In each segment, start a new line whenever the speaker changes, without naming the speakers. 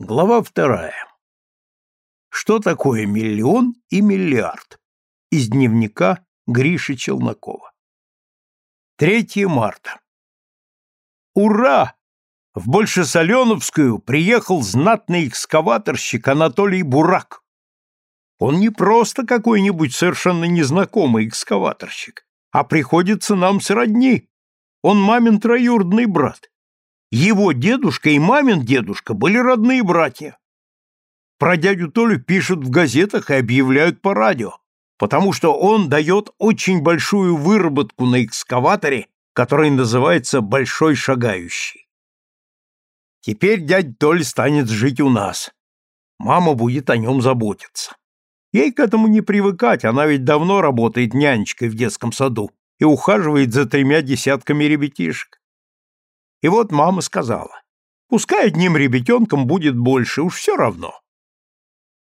Глава вторая. Что такое миллион и миллиард? Из дневника Гриши Челнокова. 3 марта. Ура! В Большесоленовскую приехал знатный экскаваторщик Анатолий Бурак. Он не просто какой-нибудь совершенно незнакомый экскаваторщик, а приходится нам сродни. Он мамин троюродный брат. Его дедушка и мамин дедушка были родные братья. Про дядю Толю пишут в газетах и объявляют по радио, потому что он дает очень большую выработку на экскаваторе, который называется «Большой шагающий». Теперь дядя Толь станет жить у нас. Мама будет о нем заботиться. Ей к этому не привыкать, она ведь давно работает нянечкой в детском саду и ухаживает за тремя десятками ребятишек. И вот мама сказала, пускай одним ребятенком будет больше, уж все равно.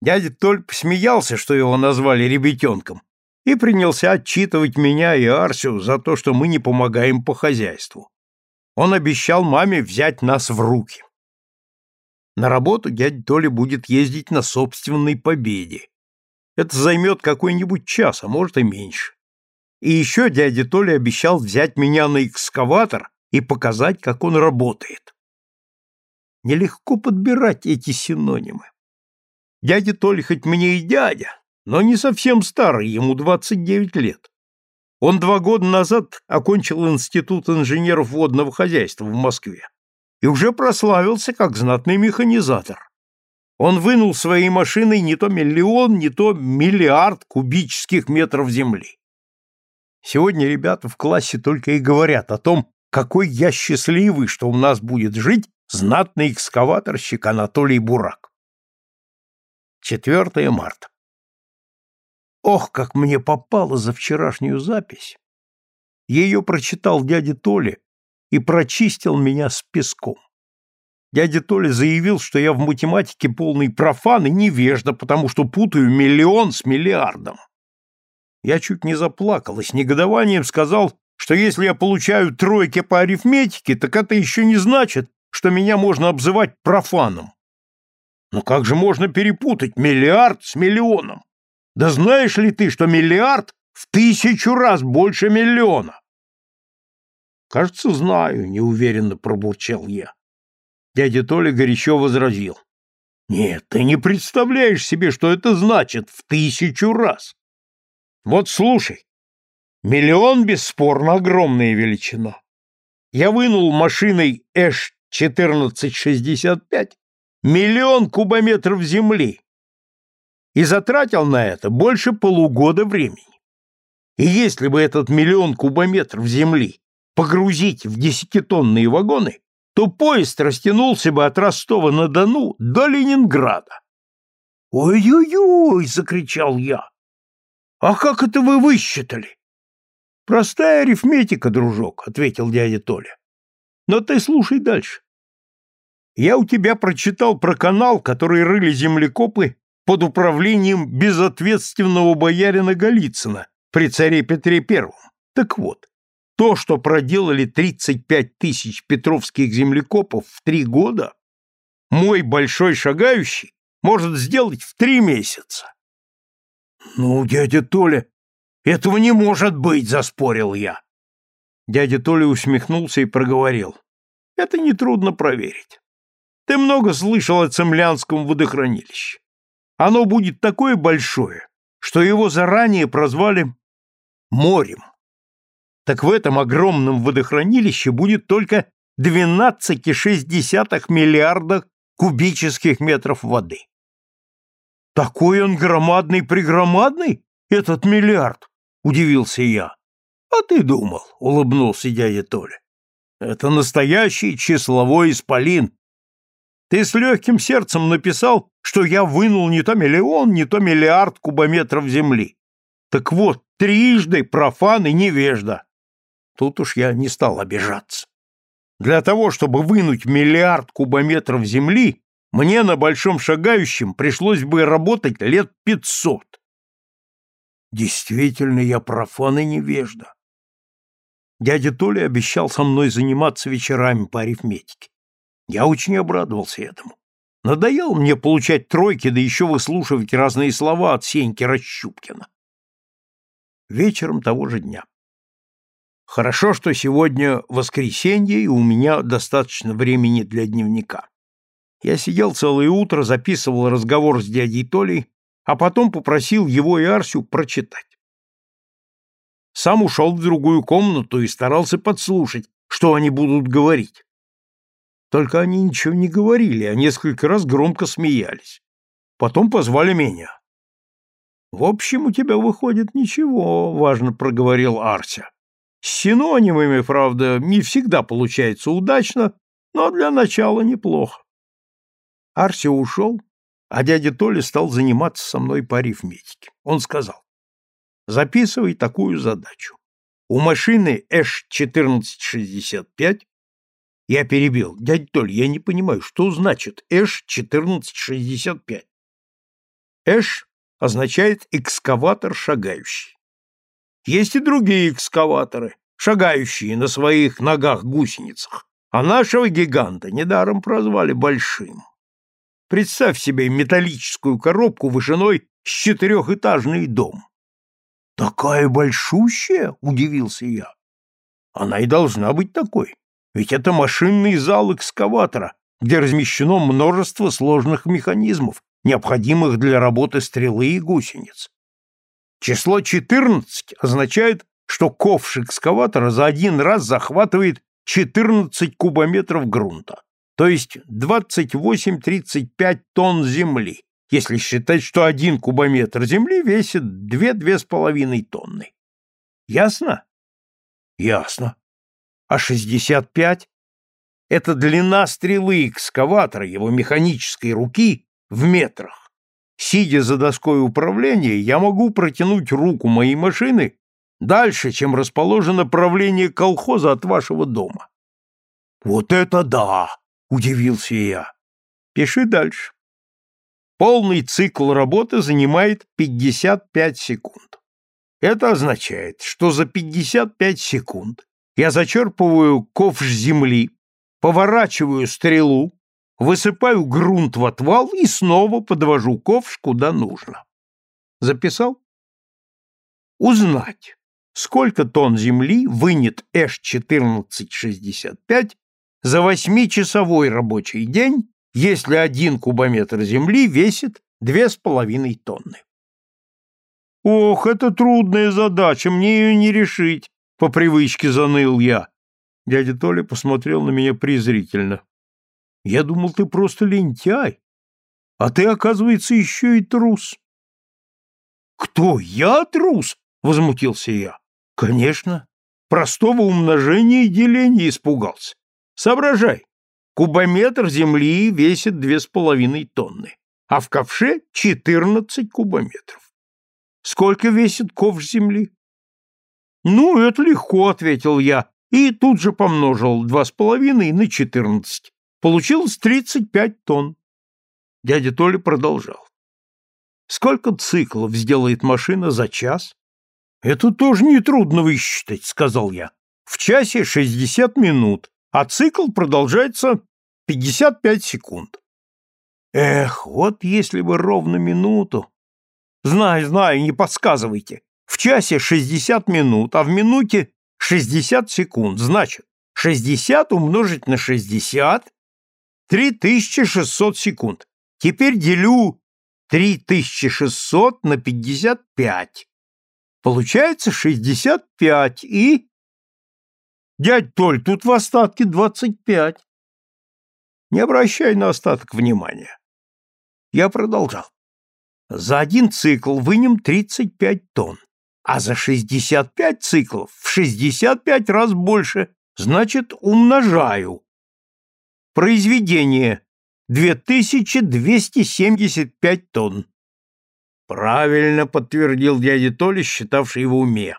Дядя только смеялся, что его назвали ребятенком, и принялся отчитывать меня и Арсю за то, что мы не помогаем по хозяйству. Он обещал маме взять нас в руки. На работу дядя Толя будет ездить на собственной победе. Это займет какой-нибудь час, а может и меньше. И еще дядя Толя обещал взять меня на экскаватор и показать, как он работает. Нелегко подбирать эти синонимы. Дядя Толя хоть мне и дядя, но не совсем старый, ему 29 лет. Он два года назад окончил Институт инженеров водного хозяйства в Москве и уже прославился как знатный механизатор. Он вынул своей машиной не то миллион, не то миллиард кубических метров земли. Сегодня ребята в классе только и говорят о том, какой я счастливый, что у нас будет жить знатный экскаваторщик Анатолий Бурак. 4 марта. Ох, как мне попало за вчерашнюю запись! Ее прочитал дядя Толя и прочистил меня с песком. Дядя Толя заявил, что я в математике полный профан и невежда, потому что путаю миллион с миллиардом. Я чуть не заплакал и с негодованием сказал, что если я получаю тройки по арифметике, так это еще не значит, что меня можно обзывать профаном. Но как же можно перепутать миллиард с миллионом? Да знаешь ли ты, что миллиард в тысячу раз больше миллиона? Кажется, знаю, неуверенно пробурчал я. Дядя Толя горячо возразил. Нет, ты не представляешь себе, что это значит в тысячу раз. Вот слушай, Миллион, бесспорно, огромная величина. Я вынул машиной Эш-1465 миллион кубометров земли и затратил на это больше полугода времени. И если бы этот миллион кубометров земли погрузить в десятитонные вагоны, то поезд растянулся бы от Ростова-на-Дону до Ленинграда. «Ой-ой-ой!» — закричал я. «А как это вы высчитали?» Простая арифметика, дружок, ответил дядя Толя. Но ты слушай дальше. Я у тебя прочитал про канал, который рыли землекопы под управлением безответственного боярина Голицына при царе Петре Первом. Так вот, то, что проделали 35 тысяч петровских землекопов в три года, мой большой шагающий может сделать в три месяца. Ну, дядя Толя, этого не может быть, заспорил я. Дядя Толя усмехнулся и проговорил. Это нетрудно проверить. Ты много слышал о Цемлянском водохранилище. Оно будет такое большое, что его заранее прозвали морем. Так в этом огромном водохранилище будет только 12,6 миллиарда кубических метров воды. Такой он громадный-пригромадный, этот миллиард, удивился я. А ты думал, улыбнулся дядя Толя. Это настоящий числовой исполин. Ты с легким сердцем написал, что я вынул не то миллион, не то миллиард кубометров земли. Так вот, трижды профан и невежда. Тут уж я не стал обижаться. Для того, чтобы вынуть миллиард кубометров земли, мне на большом шагающем пришлось бы работать лет пятьсот. Действительно, я профан и невежда. Дядя Толя обещал со мной заниматься вечерами по арифметике. Я очень обрадовался этому. Надоело мне получать тройки, да еще выслушивать разные слова от Сеньки Расщупкина. Вечером того же дня. Хорошо, что сегодня воскресенье, и у меня достаточно времени для дневника. Я сидел целое утро, записывал разговор с дядей Толей, а потом попросил его и Арсю прочитать. Сам ушел в другую комнату и старался подслушать, что они будут говорить. Только они ничего не говорили, а несколько раз громко смеялись. Потом позвали меня. «В общем, у тебя выходит ничего», — важно проговорил Арся. «С синонимами, правда, не всегда получается удачно, но для начала неплохо». Арся ушел, а дядя Толя стал заниматься со мной по арифметике. Он сказал, «Записывай такую задачу. У машины Эш-1465 я перебил. Дядя Толь, я не понимаю, что значит Эш-1465? Эш означает экскаватор шагающий. Есть и другие экскаваторы, шагающие на своих ногах-гусеницах, а нашего гиганта недаром прозвали Большим. Представь себе металлическую коробку вышиной с четырехэтажный дом. «Такая большущая?» — удивился я. «Она и должна быть такой, ведь это машинный зал экскаватора, где размещено множество сложных механизмов, необходимых для работы стрелы и гусениц. Число 14 означает, что ковш экскаватора за один раз захватывает 14 кубометров грунта, то есть 28-35 тонн земли, если считать, что один кубометр земли весит 2-2,5 тонны. Ясно? Ясно. А 65 — это длина стрелы экскаватора, его механической руки, в метрах. Сидя за доской управления, я могу протянуть руку моей машины дальше, чем расположено правление колхоза от вашего дома. Вот это да! Удивился я. Пиши дальше. Полный цикл работы занимает 55 секунд. Это означает, что за 55 секунд я зачерпываю ковш земли, поворачиваю стрелу, высыпаю грунт в отвал и снова подвожу ковш куда нужно. Записал? Узнать, сколько тонн земли вынет Эш-1465 за восьмичасовой рабочий день, если один кубометр земли весит две с половиной тонны. Ох, это трудная задача, мне ее не решить. По привычке заныл я. Дядя Толя посмотрел на меня презрительно. Я думал, ты просто лентяй, а ты, оказывается, еще и трус. Кто, я трус? Возмутился я. Конечно. Простого умножения и деления испугался. Соображай. Кубометр земли весит две с половиной тонны, а в ковше четырнадцать кубометров. Сколько весит ковш земли? «Ну, это легко», — ответил я, и тут же помножил два с половиной на четырнадцать. Получилось тридцать пять тонн. Дядя Толя продолжал. «Сколько циклов сделает машина за час?» «Это тоже нетрудно высчитать», — сказал я. «В часе шестьдесят минут, а цикл продолжается пятьдесят пять секунд». «Эх, вот если бы ровно минуту!» «Знаю, знаю, не подсказывайте. В часе 60 минут, а в минуте 60 секунд. Значит, 60 умножить на 60 – 3600 секунд. Теперь делю 3600 на 55. Получается 65 и... Дядь Толь, тут в остатке 25. Не обращай на остаток внимания. Я продолжал. За один цикл вынем 35 тонн а за 65 циклов в 65 раз больше, значит, умножаю. Произведение 2275 тонн. Правильно подтвердил дядя Толя, считавший его уме.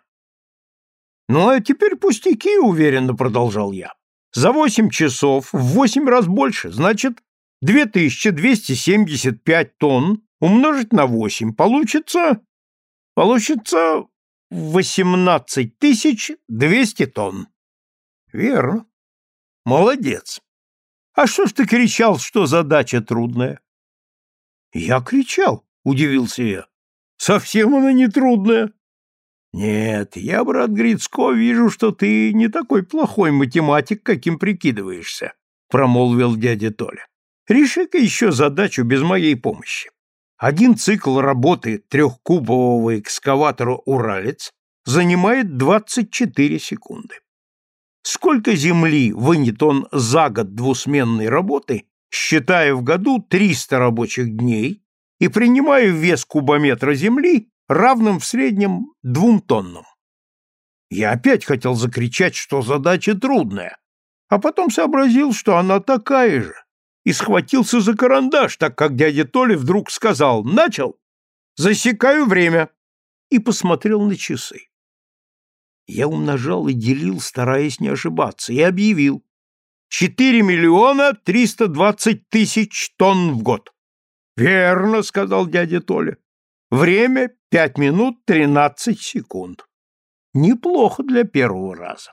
Ну а теперь пустяки, уверенно продолжал я. За 8 часов в 8 раз больше, значит, 2275 тонн умножить на 8 получится получится восемнадцать тысяч двести тонн. Верно. Молодец. А что ж ты кричал, что задача трудная? Я кричал, удивился я. Совсем она не трудная. Нет, я, брат Грицко, вижу, что ты не такой плохой математик, каким прикидываешься, промолвил дядя Толя. Реши-ка еще задачу без моей помощи. Один цикл работы трехкубового экскаватора «Уралец» занимает 24 секунды. Сколько земли вынет он за год двусменной работы, считая в году 300 рабочих дней и принимая вес кубометра земли равным в среднем двум тоннам? Я опять хотел закричать, что задача трудная, а потом сообразил, что она такая же, и схватился за карандаш, так как дядя Толя вдруг сказал «Начал! Засекаю время!» и посмотрел на часы. Я умножал и делил, стараясь не ошибаться, и объявил. «Четыре миллиона триста двадцать тысяч тонн в год». «Верно», — сказал дядя Толя. «Время пять минут тринадцать секунд». Неплохо для первого раза.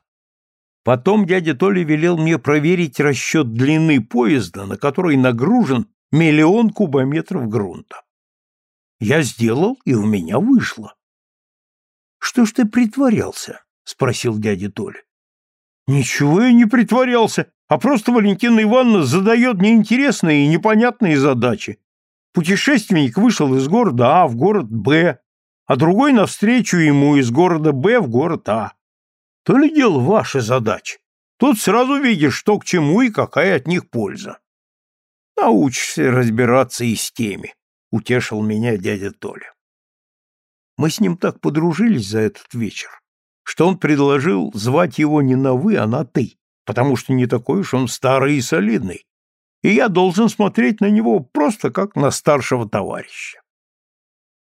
Потом дядя Толя велел мне проверить расчет длины поезда, на который нагружен миллион кубометров грунта. Я сделал, и у меня вышло. Что ж ты притворялся? спросил дядя Толя. Ничего я не притворялся, а просто Валентина Ивановна задает неинтересные и непонятные задачи. Путешественник вышел из города А в город Б, а другой навстречу ему из города Б в город А. То ли дело ваша задача. Тут сразу видишь, что к чему и какая от них польза. Научишься разбираться и с теми, утешил меня дядя Толя. Мы с ним так подружились за этот вечер, что он предложил звать его не на «вы», а на «ты», потому что не такой уж он старый и солидный, и я должен смотреть на него просто как на старшего товарища.